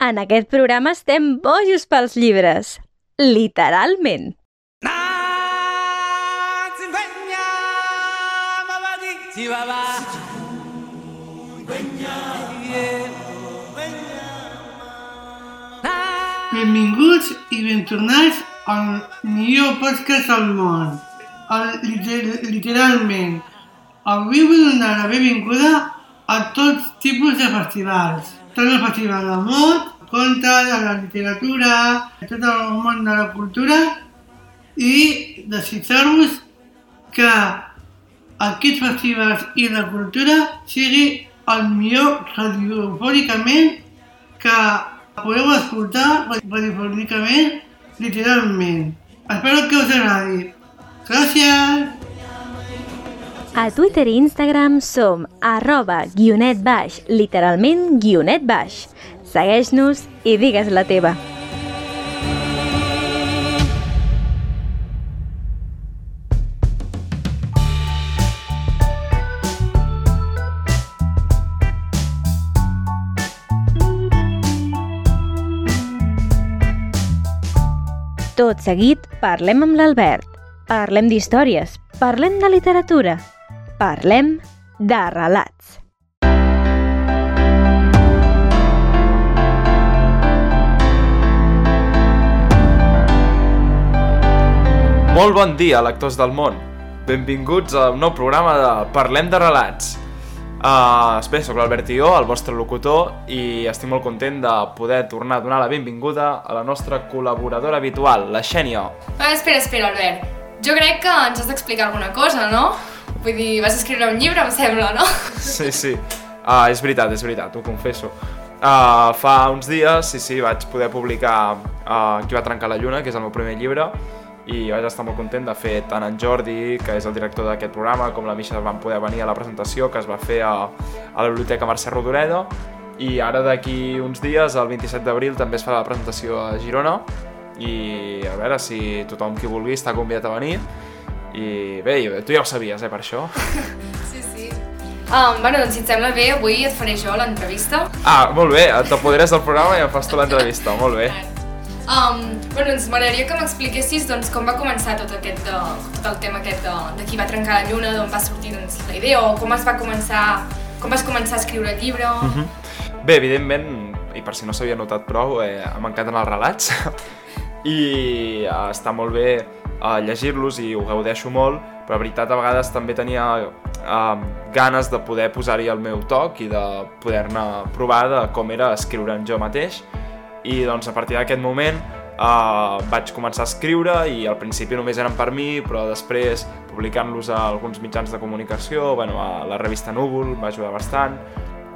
En aquest programa estem bojos pels llibres. Literalment. Benvinguts i ben tornats al millor podcast del món, el liter literalment. Avui vull donar la benvinguda a tots tipus de festivals. Tant el festival de mot, conte, de la literatura, de tot el món de la cultura i desitjar-vos que aquests festivals i la cultura sigui el millor radiofònicament que podeu escoltar radiofònicament literalment. Espero que us agradi. Gràcies! A Twitter i Instagram som arroba guionet baix, literalment guionet baix. Segueix-nos i digues la teva. Tot seguit, parlem amb l'Albert. Parlem d'històries, parlem de literatura, parlem de relats. Molt bon dia, lectors del món. Benvinguts a un nou programa de Parlem de relats. Uh, bé, soc l'Albert Ió, el vostre locutor, i estic molt content de poder tornar a donar la benvinguda a la nostra col·laboradora habitual, la Xènia. Ah, espera, espera, Albert. Jo crec que ens has d'explicar alguna cosa, no? Vull dir, vas escriure un llibre, em sembla, no? Sí, sí. Uh, és veritat, és veritat, ho confesso. Uh, fa uns dies, sí, sí, vaig poder publicar uh, Qui va trencar la lluna, que és el meu primer llibre, i vaig estar molt content de fer tant en Jordi, que és el director d'aquest programa, com la Misha van poder venir a la presentació que es va fer a, a la Biblioteca Mercè Rodoreda i ara d'aquí uns dies, el 27 d'abril, també es fa la presentació a Girona i a veure si tothom qui vulgui està convidat a venir i bé, tu ja ho sabies, eh, per això. Sí, sí. Um, bueno, doncs si et sembla bé, avui et faré jo l'entrevista. Ah, molt bé, t'apoderes del programa i em fas tu l'entrevista, molt bé. Um, bueno, doncs m'agradaria que m'expliquessis doncs, com va començar tot, aquest, de, tot el tema aquest de, de qui va trencar la lluna, d'on va sortir doncs, la idea, o com es va començar, com vas començar a escriure el llibre... Mm -hmm. Bé, evidentment, i per si no s'havia notat prou, eh, m'encanten els relats i eh, està molt bé eh, llegir-los i ho gaudeixo molt, però la veritat a vegades també tenia eh, ganes de poder posar-hi el meu toc i de poder-ne provar de com era escriure'n jo mateix. I doncs a partir d'aquest moment uh, vaig començar a escriure i al principi només eren per mi, però després publicant-los a alguns mitjans de comunicació, bueno, a la revista Núvol va ajudar bastant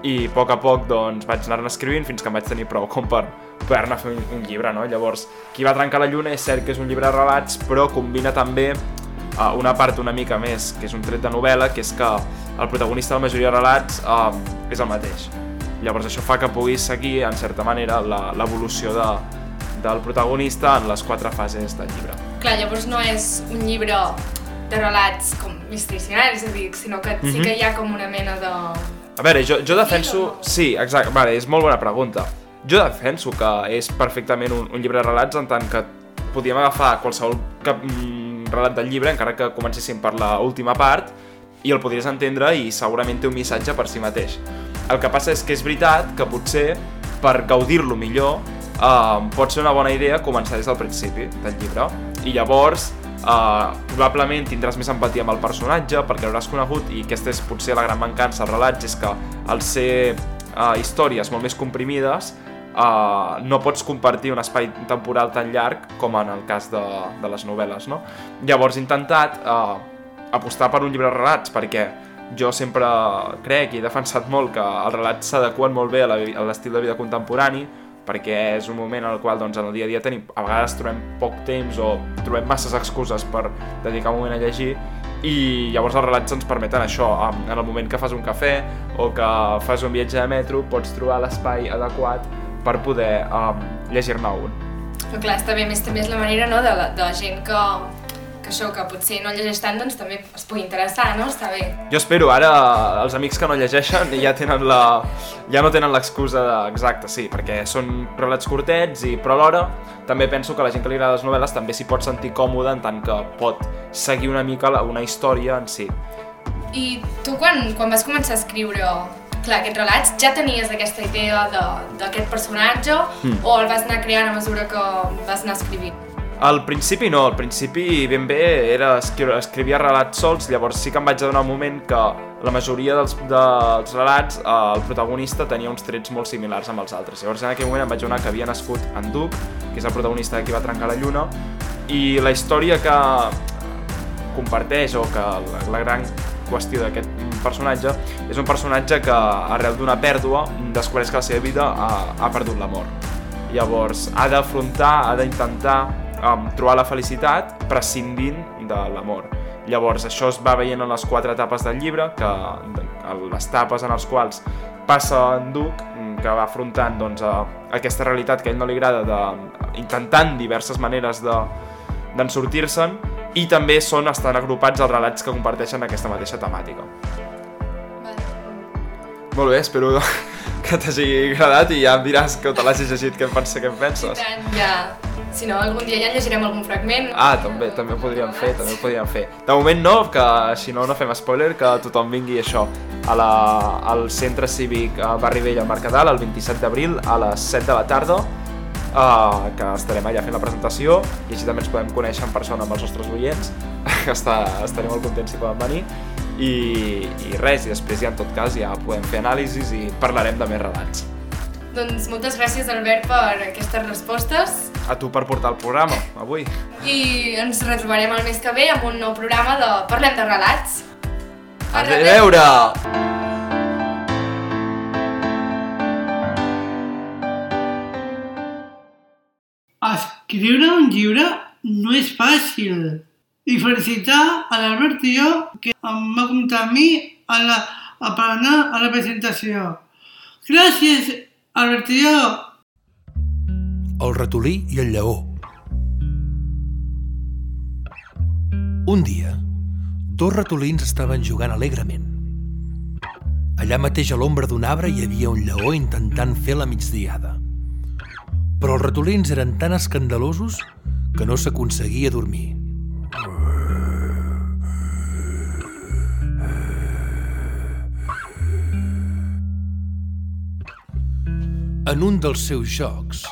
i a poc a poc doncs, vaig anar-ne escrivint fins que em vaig tenir prou com per poder-ne fer un, un llibre, no? Llavors, Qui va trencar la lluna és cert que és un llibre de relats, però combina també uh, una part una mica més, que és un tret de novel·la, que és que el protagonista de la majoria de relats uh, és el mateix. Llavors això fa que puguis seguir, en certa manera, l'evolució de, del protagonista en les quatre fases del llibre. Clar, llavors no és un llibre de relats com misticionaris, és a dir, sinó que sí que hi ha com una mena de... A veure, jo, jo defenso... Sí, exacte, vale, és molt bona pregunta. Jo defenso que és perfectament un, un llibre de relats en tant que podíem agafar qualsevol cap, mm, relat del llibre, encara que comencéssim per la última part, i el podries entendre i segurament té un missatge per si mateix. El que passa és que és veritat que potser per gaudir-lo millor eh, pot ser una bona idea començar des del principi del llibre i llavors eh, probablement tindràs més empatia amb el personatge perquè l'hauràs conegut i aquesta és potser la gran mancança als relats és que al ser eh, històries molt més comprimides Uh, no pots compartir un espai temporal tan llarg com en el cas de, de les novel·les, no? Llavors he intentat uh, apostar per un llibre de relats perquè jo sempre crec i he defensat molt que els relats s'adequen molt bé a l'estil de vida contemporani perquè és un moment en el qual doncs, en el dia a dia tenim, a vegades trobem poc temps o trobem masses excuses per dedicar un moment a llegir i llavors els relats ens permeten això, en el moment que fas un cafè o que fas un viatge de metro pots trobar l'espai adequat per poder um, llegir-ne un. Però clar, està bé, més també és la manera no, de, la, de la gent que això, que potser no llegeix tant, doncs també es pugui interessar, no? Està bé. Jo espero, ara els amics que no llegeixen ja tenen la... ja no tenen l'excusa de... exacte, sí, perquè són relats curtets i però alhora també penso que la gent que li agrada les novel·les també s'hi pot sentir còmode en tant que pot seguir una mica la- una història en si. I tu quan, quan vas començar a escriure clar, aquests relats, ja tenies aquesta idea de- d'aquest personatge Mm. o el vas anar creant a mesura que vas anar escrivint? Al principi no, al principi ben bé era escriure, escrivia relats sols, llavors sí que em vaig adonar un moment que la majoria dels, dels relats eh, el protagonista tenia uns trets molt similars amb els altres. Llavors en aquell moment em vaig adonar que havia nascut en Duc, que és el protagonista qui va trencar la lluna, i la història que comparteix o que la, la gran qüestió d'aquest personatge és un personatge que arrel d'una pèrdua descobreix que la seva vida ha, ha perdut l'amor. Llavors ha d'afrontar, ha d'intentar um, trobar la felicitat prescindint de l'amor. Llavors això es va veient en les quatre etapes del llibre, que les etapes en les quals passa en Duc, mm, que va afrontant doncs, a aquesta realitat que a ell no li agrada, de, intentant diverses maneres de, d'en sortir-se'n, i també són, estan agrupats els relats que comparteixen aquesta mateixa temàtica. Vale. Molt bé, espero que t'hagi agradat i ja em diràs que te l'hagis llegit, què en pensa, què en I penses. tant, ja. Si no, algun dia ja llegirem algun fragment. Ah, també, també ho podríem fer, també ho podríem fer. De moment no, que si no, no fem spoiler, que tothom vingui això a la, al centre cívic a Barri Vell al Mercadal el 27 d'abril a les 7 de la tarda uh, que estarem allà fent la presentació i així també ens podem conèixer en persona amb els nostres oients que està, estarem molt contents si poden venir i, i res, i després ja en tot cas ja podem fer anàlisis i parlarem de més relats. Doncs moltes gràcies, Albert, per aquestes respostes A tu per portar el programa, avui. i ens retrobarem el mes que ve amb un nou programa de Parlem de relats. A reveure! Escriure un llibre no és fàcil. I felicitar a l'Albert i jo que em va comptar a mi a la, a per anar a la presentació. Gràcies, Albert i jo. El ratolí i el lleó. Un dia, dos ratolins estaven jugant alegrement. Allà mateix a l'ombra d'un arbre hi havia un lleó intentant fer la migdiada. Però els ratolins eren tan escandalosos que no s'aconseguia dormir. En un dels seus jocs,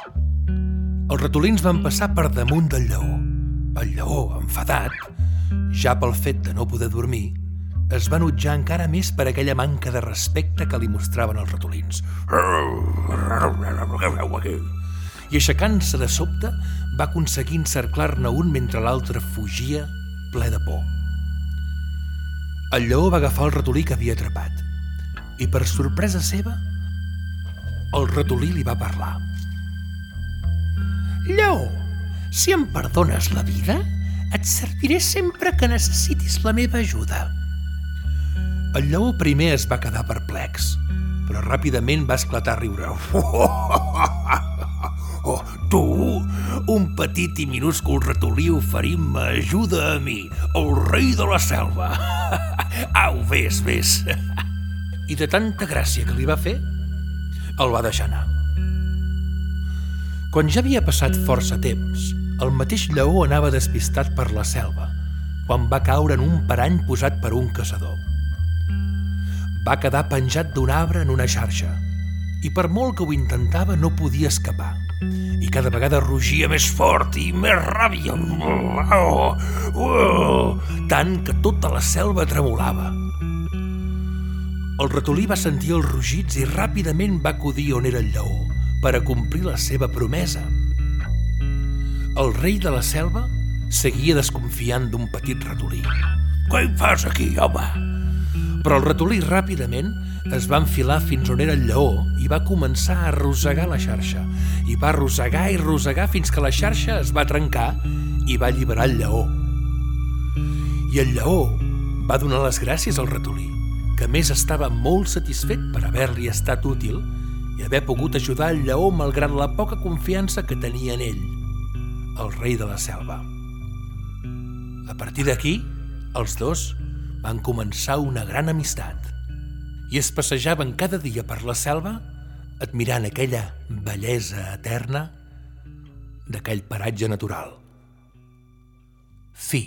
els ratolins van passar per damunt del lleó. El lleó, enfadat, ja pel fet de no poder dormir, es va nutjar encara més per aquella manca de respecte que li mostraven els ratolins. I aixecant-se de sobte, va aconseguir encerclar-ne un mentre l'altre fugia, ple de por. El lleó va agafar el ratolí que havia atrapat i, per sorpresa seva, el ratolí li va parlar. Lleó, si em perdones la vida, et serviré sempre que necessitis la meva ajuda. El lleó primer es va quedar perplex, però ràpidament va esclatar a riure. Oh, tu, un petit i minúscul ratolí oferint-me ajuda a mi, el rei de la selva. Au, vés, vés. I de tanta gràcia que li va fer, el va deixar anar. Quan ja havia passat força temps, el mateix lleó anava despistat per la selva, quan va caure en un parany posat per un caçador. Va quedar penjat d'un arbre en una xarxa, i per molt que ho intentava no podia escapar. I cada vegada rugia més fort i més ràbia. Tant que tota la selva tremolava. El ratolí va sentir els rugits i ràpidament va acudir on era el lleó per a complir la seva promesa. El rei de la selva seguia desconfiant d'un petit ratolí. Què hi fas aquí, home? Però el ratolí ràpidament es va enfilar fins on era el lleó i va començar a arrossegar la xarxa. I va arrossegar i arrossegar fins que la xarxa es va trencar i va alliberar el lleó. I el lleó va donar les gràcies al ratolí, que més estava molt satisfet per haver-li estat útil i haver pogut ajudar el lleó malgrat la poca confiança que tenia en ell, el rei de la selva. A partir d'aquí, els dos van començar una gran amistat i es passejaven cada dia per la selva admirant aquella bellesa eterna d'aquell paratge natural. Fi.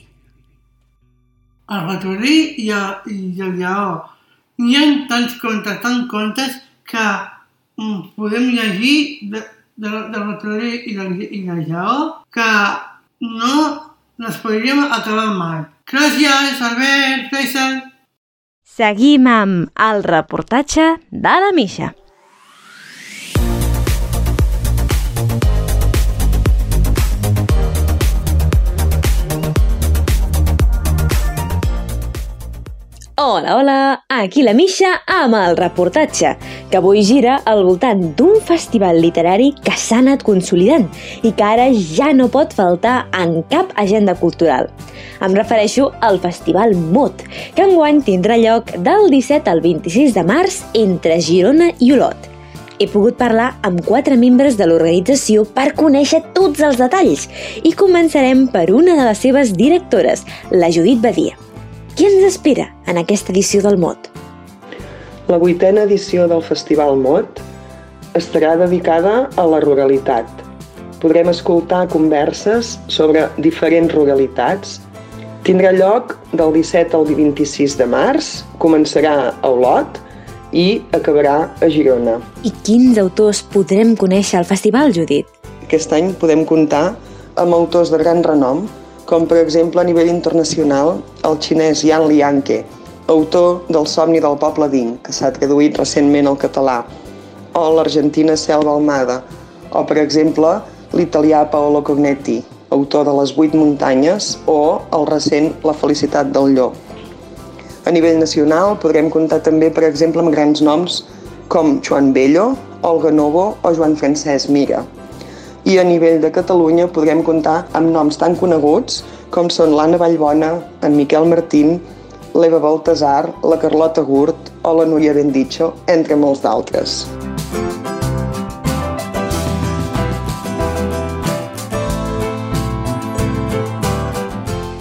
El ratolí i el, i el lleó. Hi ha tants contes, tants contes que mm, podem llegir de, de, del ratolí i del, i del lleó que no les podríem acabar mai. Gràcies, Albert, César. Seguim amb el reportatge de la Misha. Hola, hola! Aquí la Misha amb el reportatge, que avui gira al voltant d'un festival literari que s'ha anat consolidant i que ara ja no pot faltar en cap agenda cultural. Em refereixo al Festival Mot, que enguany tindrà lloc del 17 al 26 de març entre Girona i Olot. He pogut parlar amb quatre membres de l'organització per conèixer tots els detalls i començarem per una de les seves directores, la Judit Badia. Què ens espera en aquesta edició del MOT? La vuitena edició del Festival MOT estarà dedicada a la ruralitat. Podrem escoltar converses sobre diferents ruralitats. Tindrà lloc del 17 al 26 de març, començarà a Olot i acabarà a Girona. I quins autors podrem conèixer al festival, Judit? Aquest any podem comptar amb autors de gran renom, com per exemple a nivell internacional el xinès Yan Lianke, autor del Somni del poble d'Inc, que s'ha traduït recentment al català, o l'argentina Selva Almada, o per exemple l'italià Paolo Cognetti, autor de Les vuit muntanyes, o el recent La felicitat del llop. A nivell nacional podrem comptar també, per exemple, amb grans noms com Joan Bello, Olga Novo o Joan Francesc Mira i a nivell de Catalunya podrem comptar amb noms tan coneguts com són l'Anna Vallbona, en Miquel Martín, l'Eva Baltasar, la Carlota Gurt o la Núria Bendicho, entre molts d'altres.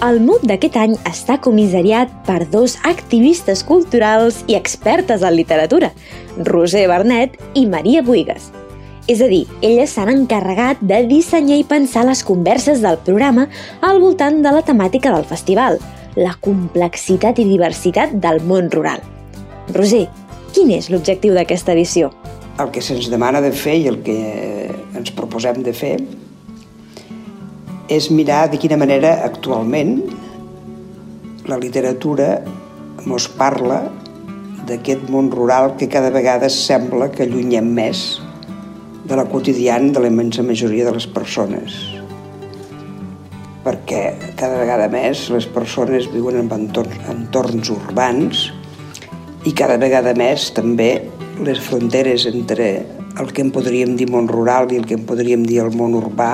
El MUT d'aquest any està comissariat per dos activistes culturals i expertes en literatura, Roser Bernet i Maria Buigas. És a dir, elles s'han encarregat de dissenyar i pensar les converses del programa al voltant de la temàtica del festival, la complexitat i diversitat del món rural. Roser, quin és l'objectiu d'aquesta edició? El que se'ns demana de fer i el que ens proposem de fer és mirar de quina manera actualment la literatura ens parla d'aquest món rural que cada vegada sembla que allunyem més de la quotidiana de la immensa majoria de les persones. Perquè cada vegada més les persones viuen en entorns, entorns urbans i cada vegada més també les fronteres entre el que en podríem dir món rural i el que en podríem dir el món urbà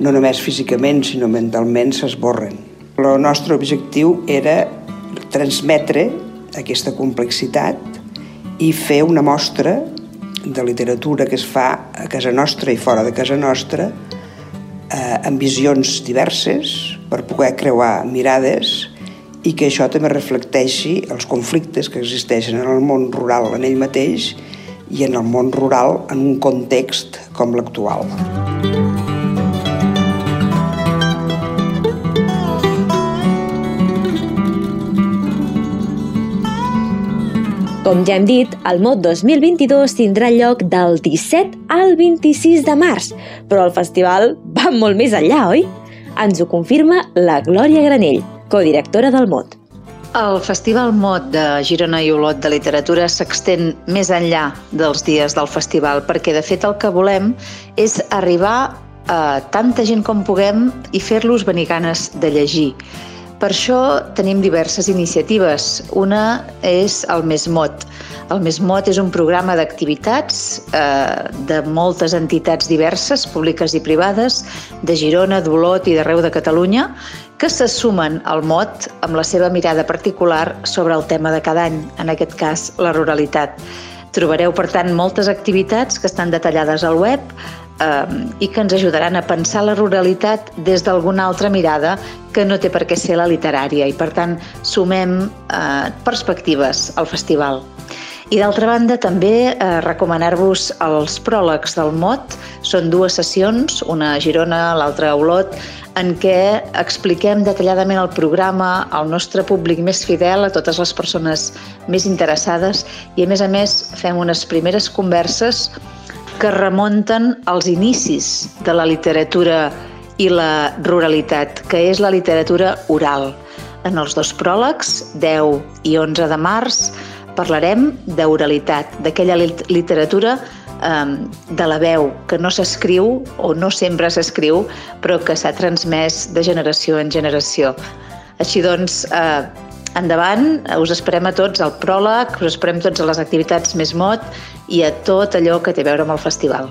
no només físicament sinó mentalment s'esborren. El nostre objectiu era transmetre aquesta complexitat i fer una mostra de literatura que es fa a casa nostra i fora de casa nostra eh, amb visions diverses per poder creuar mirades i que això també reflecteixi els conflictes que existeixen en el món rural en ell mateix i en el món rural en un context com l'actual. Com ja hem dit, el MOT 2022 tindrà lloc del 17 al 26 de març, però el festival va molt més enllà, oi? Ens ho confirma la Glòria Granell, codirectora del MOT. El Festival MOT de Girona i Olot de Literatura s'extén més enllà dels dies del festival, perquè de fet el que volem és arribar a tanta gent com puguem i fer-los venir ganes de llegir. Per això tenim diverses iniciatives. Una és el Mesmot. El Mesmot és un programa d'activitats eh, de moltes entitats diverses, públiques i privades, de Girona, d'Olot i d'arreu de Catalunya, que se sumen al MOT amb la seva mirada particular sobre el tema de cada any, en aquest cas la ruralitat. Trobareu, per tant, moltes activitats que estan detallades al web eh, i que ens ajudaran a pensar la ruralitat des d'alguna altra mirada que no té per què ser la literària i per tant sumem eh, perspectives al festival. I d'altra banda també eh, recomanar-vos els pròlegs del MOT. Són dues sessions, una a Girona, l'altra a Olot, en què expliquem detalladament el programa al nostre públic més fidel, a totes les persones més interessades i a més a més fem unes primeres converses que remunten als inicis de la literatura i la ruralitat, que és la literatura oral. En els dos pròlegs, 10 i 11 de març, parlarem d'oralitat, d'aquella literatura eh, de la veu que no s'escriu o no sempre s'escriu, però que s'ha transmès de generació en generació. Així doncs, eh, endavant, us esperem a tots al pròleg, us esperem tots a les activitats més mot i a tot allò que té a veure amb el festival.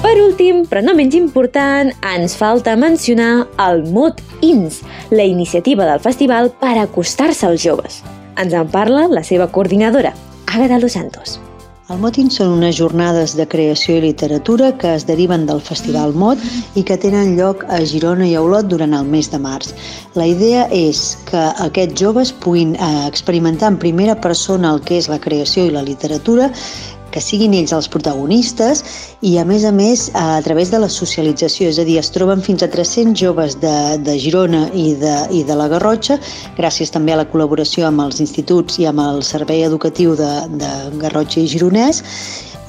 Per últim, però no menys important, ens falta mencionar el Mot Ins, la iniciativa del festival per acostar-se als joves. Ens en parla la seva coordinadora, Agatha Los Santos. El Motin són unes jornades de creació i literatura que es deriven del Festival Mot i que tenen lloc a Girona i a Olot durant el mes de març. La idea és que aquests joves puguin eh, experimentar en primera persona el que és la creació i la literatura que siguin ells els protagonistes i a més a més a través de la socialització, és a dir, es troben fins a 300 joves de, de Girona i de, i de la Garrotxa, gràcies també a la col·laboració amb els instituts i amb el servei educatiu de, de Garrotxa i Gironès.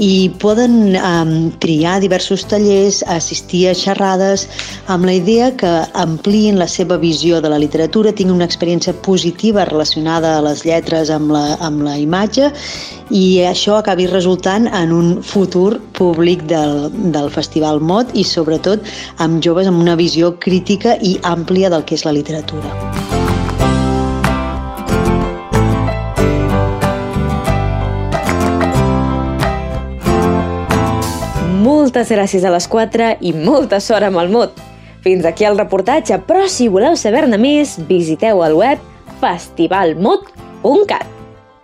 I poden um, triar diversos tallers, assistir a xerrades amb la idea que ampliïn la seva visió de la literatura, tinguin una experiència positiva relacionada a les lletres amb la, amb la imatge i això acabi resultant en un futur públic del, del Festival Mot i sobretot amb joves amb una visió crítica i àmplia del que és la literatura. Moltes gràcies a les 4 i molta sort amb el mot. Fins aquí el reportatge, però si voleu saber-ne més, visiteu el web festivalmot.cat.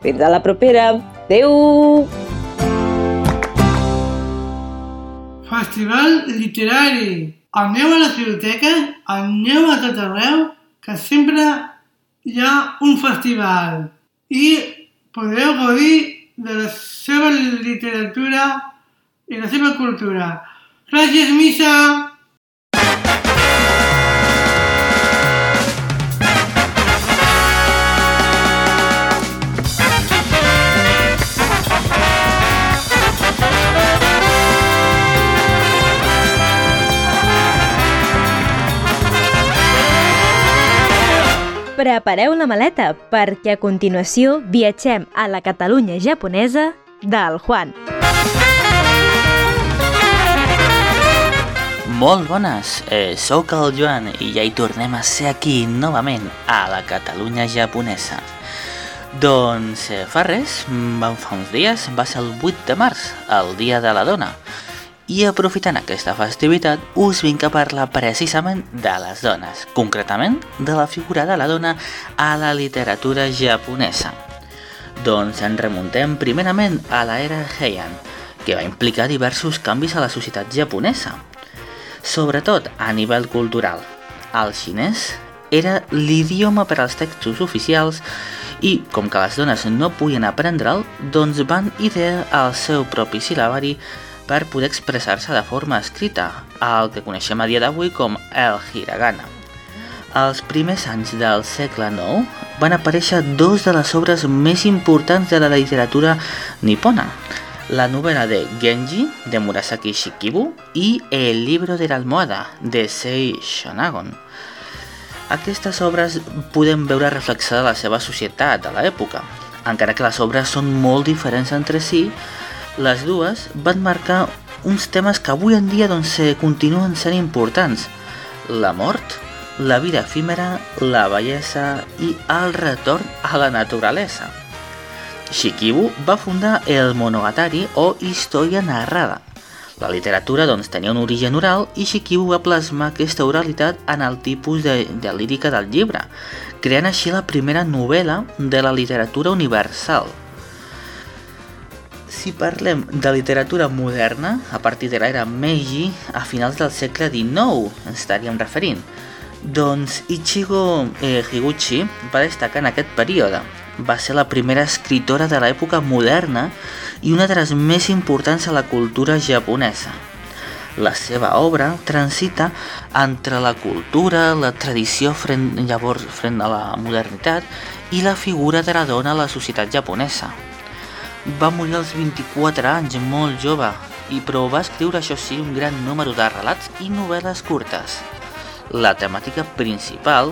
Fins a la propera. Adéu! Festival literari. Aneu a la biblioteca, aneu a tot arreu, que sempre hi ha un festival. I podreu gaudir de la seva literatura i la seva cultura. Gràcies, Missa! Prepareu la maleta perquè a continuació viatgem a la Catalunya japonesa del Juan. Molt bones, eh, sóc el Joan i ja hi tornem a ser aquí novament a la Catalunya japonesa. Doncs eh, fa res, van fa uns dies, va ser el 8 de març, el Dia de la Dona, i aprofitant aquesta festivitat us vinc a parlar precisament de les dones, concretament de la figura de la dona a la literatura japonesa. Doncs ens remuntem primerament a l'era Heian, que va implicar diversos canvis a la societat japonesa, sobretot a nivell cultural. El xinès era l'idioma per als textos oficials i, com que les dones no podien aprendre'l, doncs van idear el seu propi sil·labari per poder expressar-se de forma escrita, el que coneixem a dia d'avui com el hiragana. Als primers anys del segle IX van aparèixer dos de les obres més importants de la literatura nipona, la novel·la de Genji, de Murasaki Shikibu, i El libro de la almohada, de Sei Shonagon. Aquestes obres podem veure reflexada la seva societat a l'època, encara que les obres són molt diferents entre si, les dues van marcar uns temes que avui en dia doncs, continuen sent importants. La mort, la vida efímera, la bellesa i el retorn a la naturalesa. Shikibu va fundar el Monogatari o història narrada, La literatura doncs, tenia un origen oral i Shikibu va plasmar aquesta oralitat en el tipus de, de lírica del llibre, creant així la primera novel·la de la literatura universal. Si parlem de literatura moderna, a partir de l'era Meiji, a finals del segle XIX ens estaríem referint, doncs Ichigo eh, Higuchi va destacar en aquest període. Va ser la primera escritora de l'època moderna i una de les més importants a la cultura japonesa. La seva obra transita entre la cultura, la tradició frent, llavors front a la modernitat i la figura de la dona a la societat japonesa. Va morir als 24 anys, molt jove, i però va escriure, això sí, un gran número de relats i novel·les curtes. La temàtica principal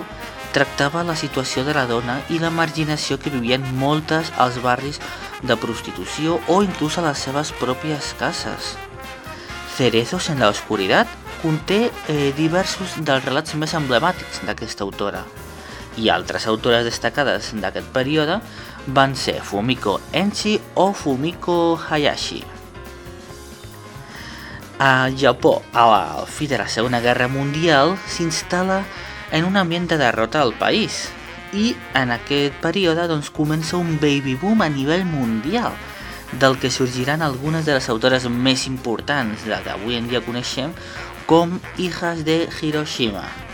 tractava la situació de la dona i la marginació que vivien moltes als barris de prostitució o inclús a les seves pròpies cases. Cerezos en la oscuridad conté eh, diversos dels relats més emblemàtics d'aquesta autora i altres autores destacades d'aquest període van ser Fumiko Enchi o Fumiko Hayashi. A Japó, a la fi de la Segona Guerra Mundial, s'instal·la en un ambient de derrota al país i en aquest període doncs, comença un baby boom a nivell mundial del que sorgiran algunes de les autores més importants de que avui en dia coneixem com Hijas de Hiroshima.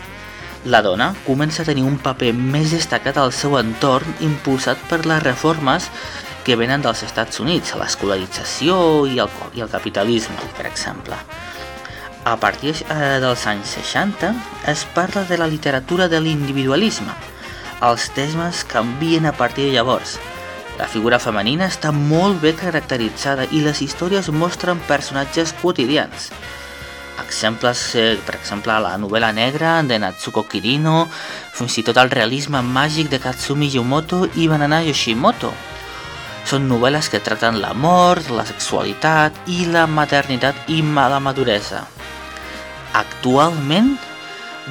La dona comença a tenir un paper més destacat al seu entorn impulsat per les reformes que venen dels Estats Units, l'escolarització i, i el capitalisme, per exemple. A partir eh, dels anys 60 es parla de la literatura de l'individualisme. Els temes canvien a partir de llavors. La figura femenina està molt bé caracteritzada i les històries mostren personatges quotidians. Exemples, eh, per exemple, la novel·la negra de Natsuko Kirino, fins i tot el realisme màgic de Katsumi Yumoto i Banana Yoshimoto, són novel·les que tracten la mort, la sexualitat i la maternitat i la maduresa. Actualment,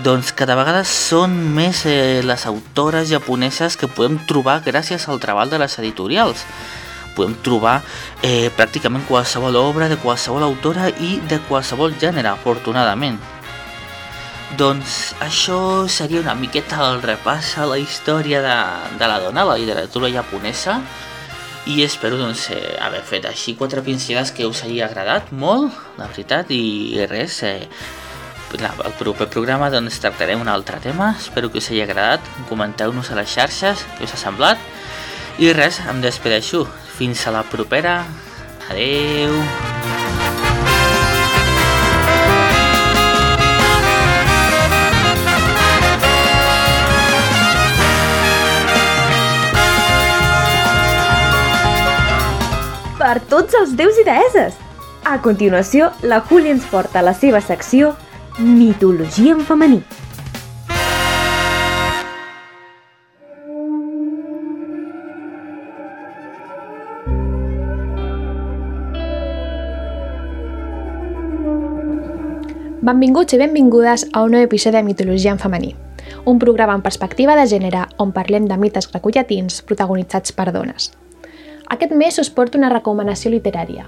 doncs cada vegada són més eh, les autores japoneses que podem trobar gràcies al treball de les editorials. Podem trobar eh, pràcticament qualsevol obra de qualsevol autora i de qualsevol gènere, afortunadament. Doncs això seria una miqueta el repàs a la història de, de la dona, la literatura japonesa, i espero doncs, eh, haver fet així quatre pinzellades que us hagi agradat molt, la veritat, i res, eh, la, el proper programa doncs, tractarem un altre tema, espero que us hagi agradat, comenteu-nos a les xarxes què us ha semblat, i res, em despedeixo, fins a la propera, adeu! per tots els déus i deeses. A continuació, la Júlia ens porta a la seva secció Mitologia en femení. Benvinguts i benvingudes a un nou episodi de Mitologia en femení, un programa en perspectiva de gènere on parlem de mites grecollatins protagonitzats per dones. Aquest mes us porto una recomanació literària.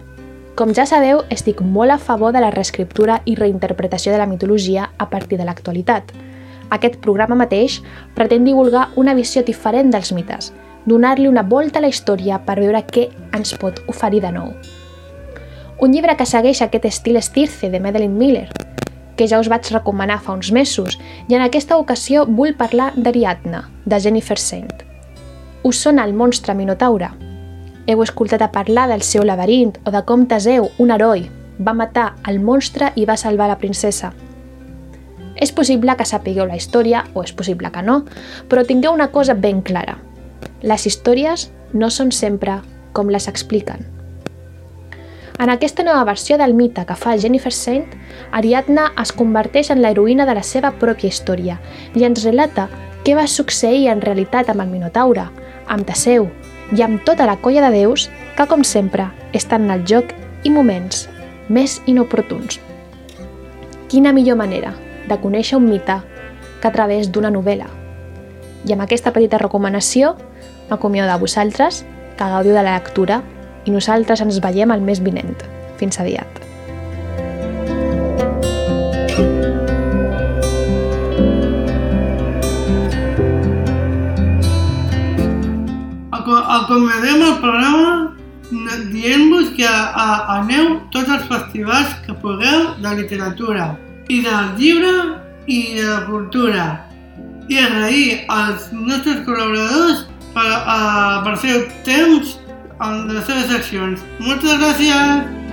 Com ja sabeu, estic molt a favor de la reescriptura i reinterpretació de la mitologia a partir de l'actualitat. Aquest programa mateix pretén divulgar una visió diferent dels mites, donar-li una volta a la història per veure què ens pot oferir de nou. Un llibre que segueix aquest estil estirce de Madeline Miller, que ja us vaig recomanar fa uns mesos, i en aquesta ocasió vull parlar d'Ariadna, de Jennifer Saint. Us sona el monstre Minotaure? Heu escoltat a parlar del seu laberint o de com Teseu, un heroi, va matar el monstre i va salvar la princesa. És possible que sapigueu la història, o és possible que no, però tingueu una cosa ben clara. Les històries no són sempre com les expliquen. En aquesta nova versió del mite que fa Jennifer Saint, Ariadna es converteix en l'heroïna de la seva pròpia història i ens relata què va succeir en realitat amb el Minotaure, amb Teseu i amb tota la colla de déus que, com sempre, estan en el joc i moments més inoportuns. Quina millor manera de conèixer un mite que a través d'una novel·la. I amb aquesta petita recomanació m'acomiado de vosaltres, que gaudiu de la lectura i nosaltres ens veiem el mes vinent. Fins aviat. Acomiadem el programa dient-vos que a, aneu tots els festivals que pugueu de literatura i del llibre i de la cultura i agrair als nostres col·laboradors per, uh, per el seu temps en les seves seccions. Moltes gràcies!